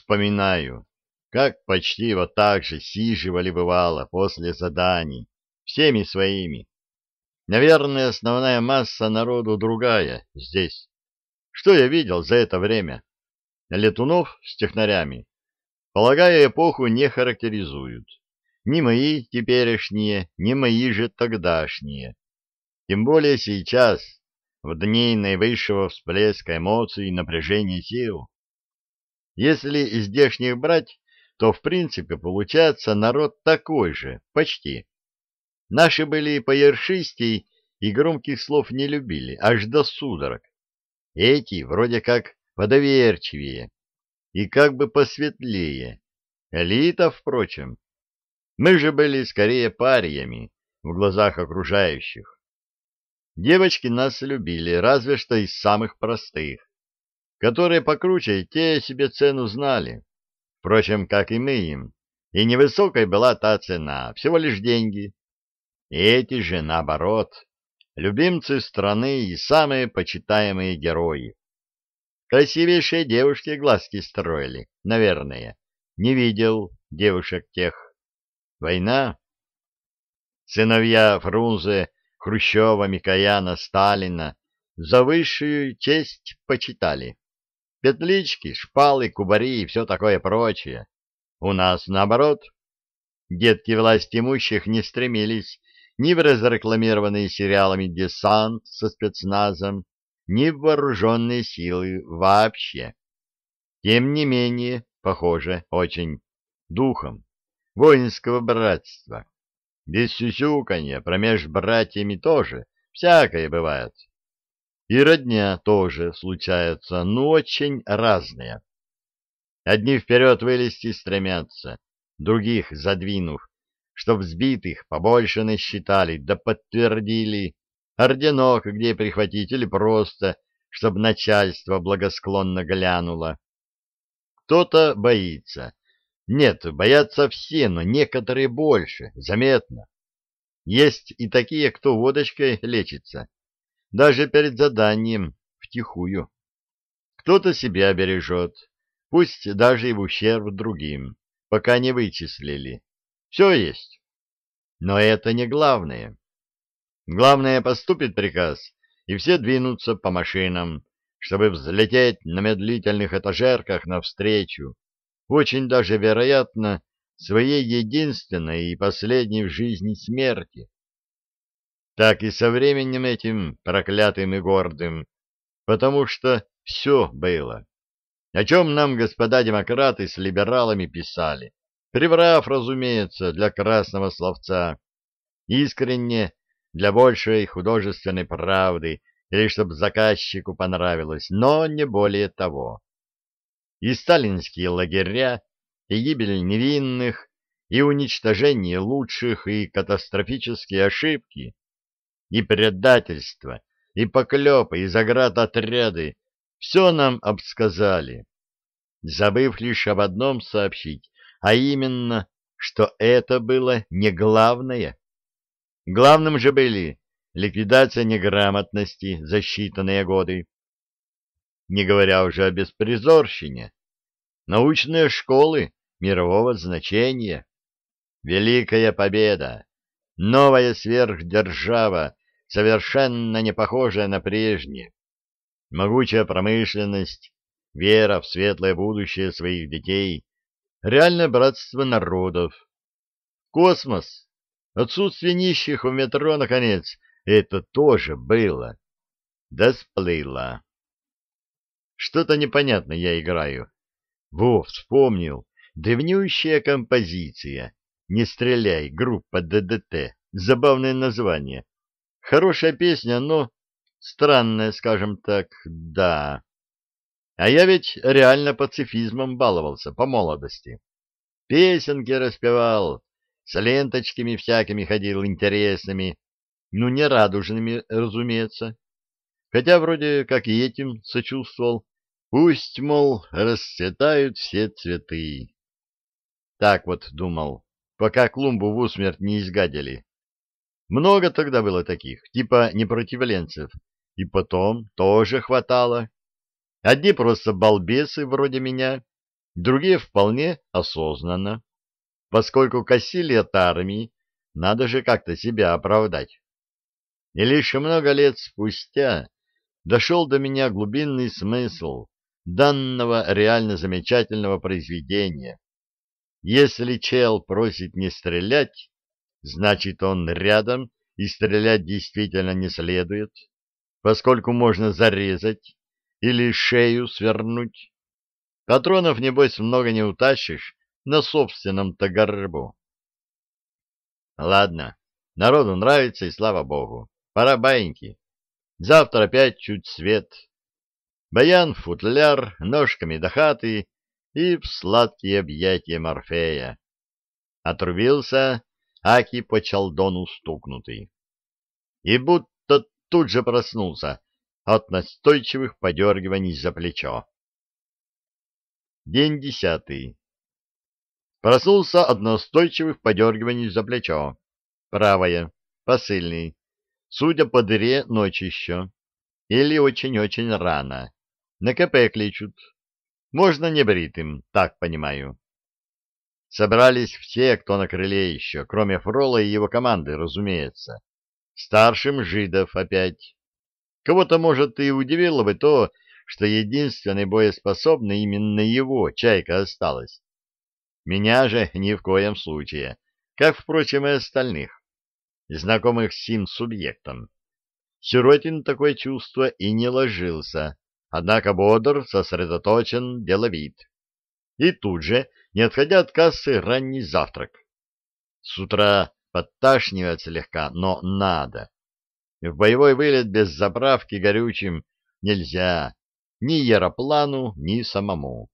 вспоминаю, как почти вот так же сиживали бывало после заданий, всеми своими. Наверное, основная масса народу другая здесь. Что я видел за это время? Летунов с технарями, полагаю, эпоху не характеризуют. Ни мои теперешние, ни мои же тогдашние. Тем более сейчас, в дни наивысшего всплеска эмоций и напряжения сил. Если здешних брать, то в принципе получается народ такой же, почти. Наши были поершистей и громких слов не любили, аж до судорог. Эти вроде как подоверчивее и как бы посветлее. Элита, впрочем. Мы же были скорее париями в глазах окружающих. Девочки нас любили, разве что из самых простых. Которые покруче, те себе цену знали. Впрочем, как и мы им. И невысокой была та цена, всего лишь деньги. Эти же, наоборот, любимцы страны и самые почитаемые герои. Красивейшие девушки глазки строили, наверное. Не видел девушек тех. Война. Сыновья Фрунзе, Хрущева, Микояна, Сталина за высшую честь почитали. Петлички, шпалы, кубари и все такое прочее. У нас наоборот. Детки власть имущих не стремились ни в разрекламированные сериалами «Десант» со спецназом, ни в вооруженные силы вообще. Тем не менее, похоже, очень духом воинского братства. Без сюсюканья промеж братьями тоже всякое бывает. И родня тоже случается, но очень разная. Одни вперед вылезти стремятся, других задвинув, чтоб сбитых побольше насчитали, да подтвердили, орденок где прихватить или просто, чтоб начальство благосклонно глянуло. Кто-то боится. Нет, боятся все, но некоторые больше, заметно. Есть и такие, кто водочкой лечится, даже перед заданием, втихую. Кто-то себя бережет, пусть даже и в ущерб другим, пока не вычислили. Все есть. Но это не главное. Главное, поступит приказ, и все двинутся по машинам, чтобы взлететь на медлительных этажерках навстречу, очень даже вероятно, своей единственной и последней в жизни смерти. Так и со временем этим проклятым и гордым, потому что все было. О чем нам господа демократы с либералами писали, приврав, разумеется, для красного словца, искренне для большей художественной правды или чтобы заказчику понравилось, но не более того. И сталинские лагеря, и гибель невинных, и уничтожение лучших, и катастрофические ошибки, и предательство, и поклепы, и заградотряды — все нам обсказали, забыв лишь об одном сообщить, а именно, что это было не главное. Главным же были ликвидация неграмотности за считанные годы, не говоря уже о беспризорщине, научные школы мирового значения, великая победа, новая сверхдержава, совершенно не похожая на прежние, могучая промышленность, вера в светлое будущее своих детей, реальное братство народов, космос, отсутствие нищих в метро, наконец, это тоже было. Да сплыло. Что-то непонятно я играю. Во, вспомнил. Древнющая композиция. «Не стреляй», группа ДДТ. Забавное название. Хорошая песня, но странная, скажем так, да. А я ведь реально пацифизмом баловался по молодости. Песенки распевал, с ленточками всякими ходил интересными, ну, не радужными, разумеется. Хотя вроде как и этим сочувствовал. Пусть, мол, расцветают все цветы. Так вот думал, пока клумбу в усмерть не изгадили. Много тогда было таких, типа непротивленцев, и потом тоже хватало. Одни просто балбесы вроде меня, другие вполне осознанно, поскольку косили от армии, надо же как-то себя оправдать. И лишь много лет спустя дошел до меня глубинный смысл данного реально замечательного произведения. Если чел просит не стрелять, значит он рядом и стрелять действительно не следует, поскольку можно зарезать или шею свернуть. Патронов, небось, много не утащишь на собственном-то горбу. Ладно, народу нравится, и слава богу. Пора баиньки. Завтра опять чуть свет. Баян, футляр, ножками до хаты и в сладкие объятия Морфея. Отрубился Аки по чалдону стукнутый. И будто тут же проснулся от настойчивых подергиваний за плечо. День десятый. Проснулся от настойчивых подергиваний за плечо. Правое. Посыльный. Судя по дыре, ночь еще. Или очень-очень рано. На КП кличут. Можно не бритым, так понимаю. Собрались все, кто на крыле еще, кроме Фрола и его команды, разумеется. Старшим жидов опять. Кого-то, может, и удивило бы то, что единственной боеспособной именно его чайка осталась. Меня же ни в коем случае, как, впрочем, и остальных, знакомых с сим субъектом. Сиротин такое чувство и не ложился, однако бодр, сосредоточен, деловит. И тут же, не отходя от кассы, ранний завтрак. С утра подташнивает слегка, но надо. В боевой вылет без заправки горючим нельзя ни яроплану, ни самому.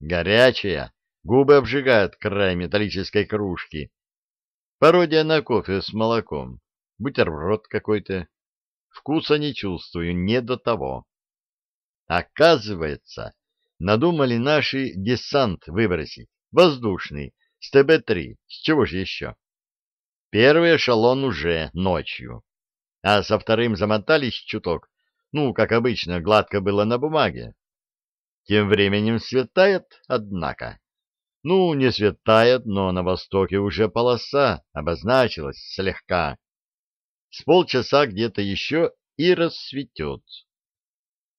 Горячая, Губы обжигают край металлической кружки. Пародия на кофе с молоком. Бутерброд какой-то. Вкуса не чувствую, не до того. Оказывается, надумали наши десант выбросить. Воздушный, с ТБ-3. С чего же еще? Первый эшелон уже ночью. А со вторым замотались чуток. Ну, как обычно, гладко было на бумаге. Тем временем светает, однако. Ну, не светает, но на востоке уже полоса обозначилась слегка. С полчаса где-то еще и рассветет.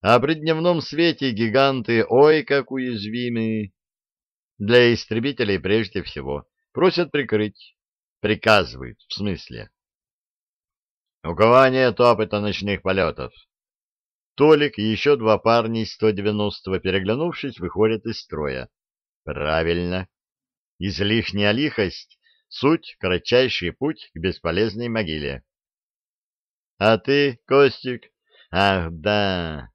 А при дневном свете гиганты ой как уязвимы. Для истребителей прежде всего просят прикрыть. Приказывают, в смысле. У кого нет опыта ночных полетов? Толик и еще два парня из 190-го, переглянувшись, выходят из строя. Правильно. Излишняя лихость — суть кратчайший путь к бесполезной могиле. А ты, Костик? Ах, да.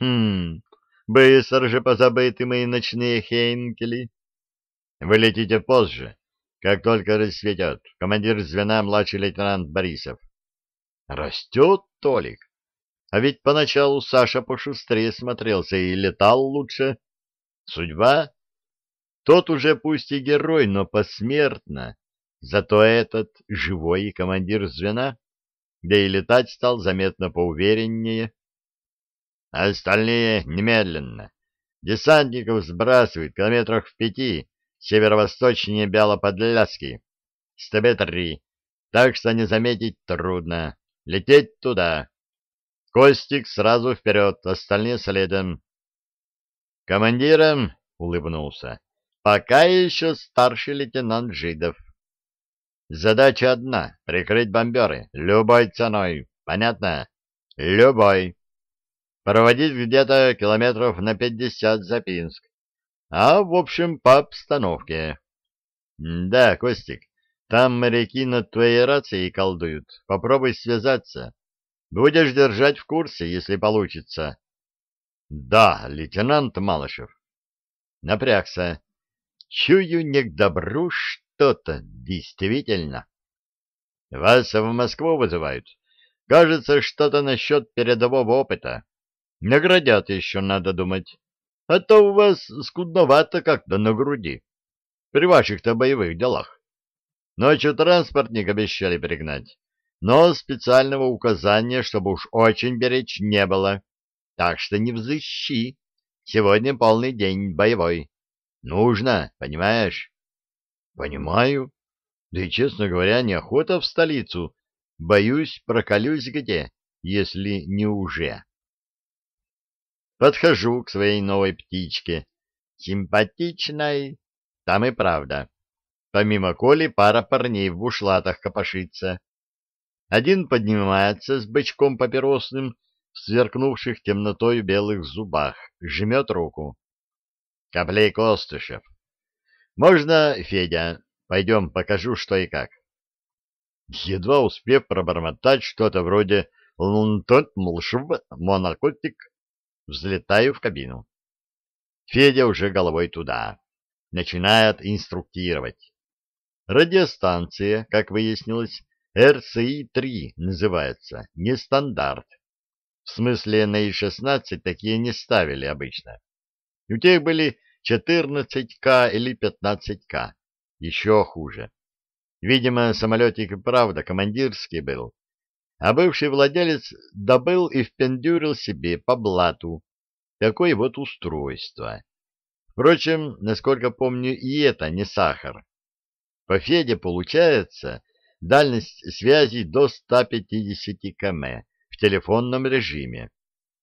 Хм, быстро же позабыты мои ночные хейнкели. Вы летите позже, как только рассветет. Командир звена младший лейтенант Борисов. Растет Толик. А ведь поначалу Саша пошустрее смотрелся и летал лучше. Судьба тот уже пусть и герой, но посмертно. Зато этот живой командир звена, да и летать стал заметно поувереннее. Остальные немедленно. Десантников сбрасывают километрах в пяти, северо-восточнее Бяло-Подляски. С ТБ-3, так что не заметить трудно. Лететь туда. Костик сразу вперед, остальные следом. Командиром улыбнулся. Пока еще старший лейтенант Жидов. Задача одна — прикрыть бомберы. Любой ценой. Понятно? Любой. Проводить где-то километров на пятьдесят за Пинск. А, в общем, по обстановке. Да, Костик, там моряки над твоей рацией колдуют. Попробуй связаться. Будешь держать в курсе, если получится. Да, лейтенант Малышев. Напрягся. Чую не к добру что-то, действительно. Вас в Москву вызывают. Кажется, что-то насчет передового опыта. Наградят еще, надо думать. А то у вас скудновато как-то на груди. При ваших-то боевых делах. Ночью транспортник обещали пригнать. Но специального указания, чтобы уж очень беречь, не было. Так что не взыщи. Сегодня полный день боевой. Нужно, понимаешь? Понимаю. Да и, честно говоря, неохота в столицу. Боюсь, проколюсь где, если не уже. Подхожу к своей новой птичке. Симпатичной. Там и правда. Помимо Коли пара парней в бушлатах копошится. Один поднимается с бычком папиросным в сверкнувших темнотой белых зубах, жмет руку. Коплей Костышев. Можно, Федя, пойдем покажу, что и как. Едва успев пробормотать что-то вроде «лунтот млшв монокотик», взлетаю в кабину. Федя уже головой туда. Начинает инструктировать. Радиостанция, как выяснилось, РЦИ-3 называется, не стандарт. В смысле на И-16 такие не ставили обычно. У тех были 14К или 15К. Еще хуже. Видимо, самолетик и правда командирский был. А бывший владелец добыл и впендюрил себе по блату такое вот устройство. Впрочем, насколько помню, и это не сахар. По Феде получается дальность связи до 150 км в телефонном режиме.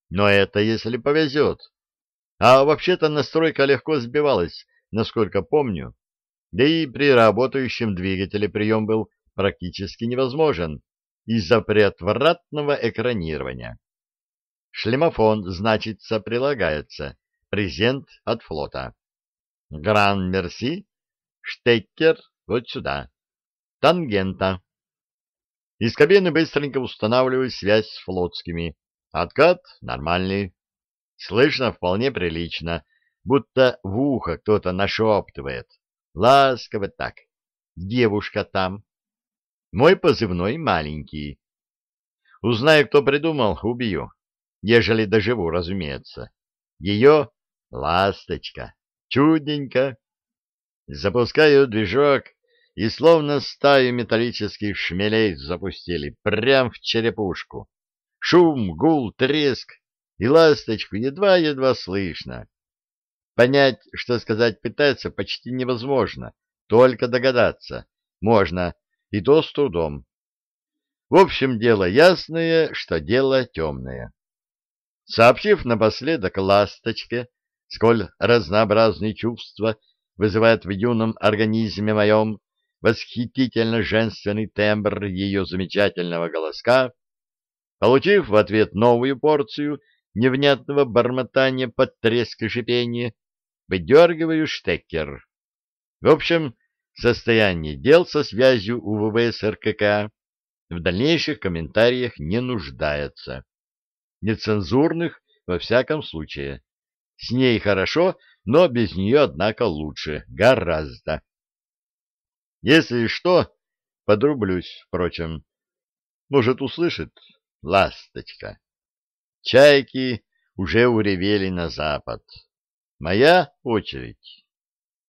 Но это если повезет. А вообще-то настройка легко сбивалась, насколько помню. Да и при работающем двигателе прием был практически невозможен из-за преотвратного экранирования. Шлемофон, значится, прилагается. Презент от флота. Гран-мерси, штекер вот сюда. Тангента. Из кабины быстренько устанавливаю связь с флотскими. Откат нормальный. Слышно вполне прилично, будто в ухо кто-то нашептывает. Ласково так. Девушка там. Мой позывной маленький. Узнаю, кто придумал, убью. Ежели доживу, разумеется. Ее ласточка. Чудненько. Запускаю движок, и словно стаю металлических шмелей запустили прям в черепушку. Шум, гул, треск и ласточку едва-едва слышно. Понять, что сказать пытается, почти невозможно, только догадаться. Можно, и то с трудом. В общем, дело ясное, что дело темное. Сообщив напоследок ласточке, сколь разнообразные чувства вызывает в юном организме моем восхитительно женственный тембр ее замечательного голоска, получив в ответ новую порцию невнятного бормотания под треск и шипение, выдергиваю штекер. В общем, состояние дел со связью УВВС РКК в дальнейших комментариях не нуждается. Нецензурных во всяком случае. С ней хорошо, но без нее, однако, лучше. Гораздо. Если что, подрублюсь, впрочем. Может, услышит ласточка. Чайки уже уревели на запад. Моя очередь.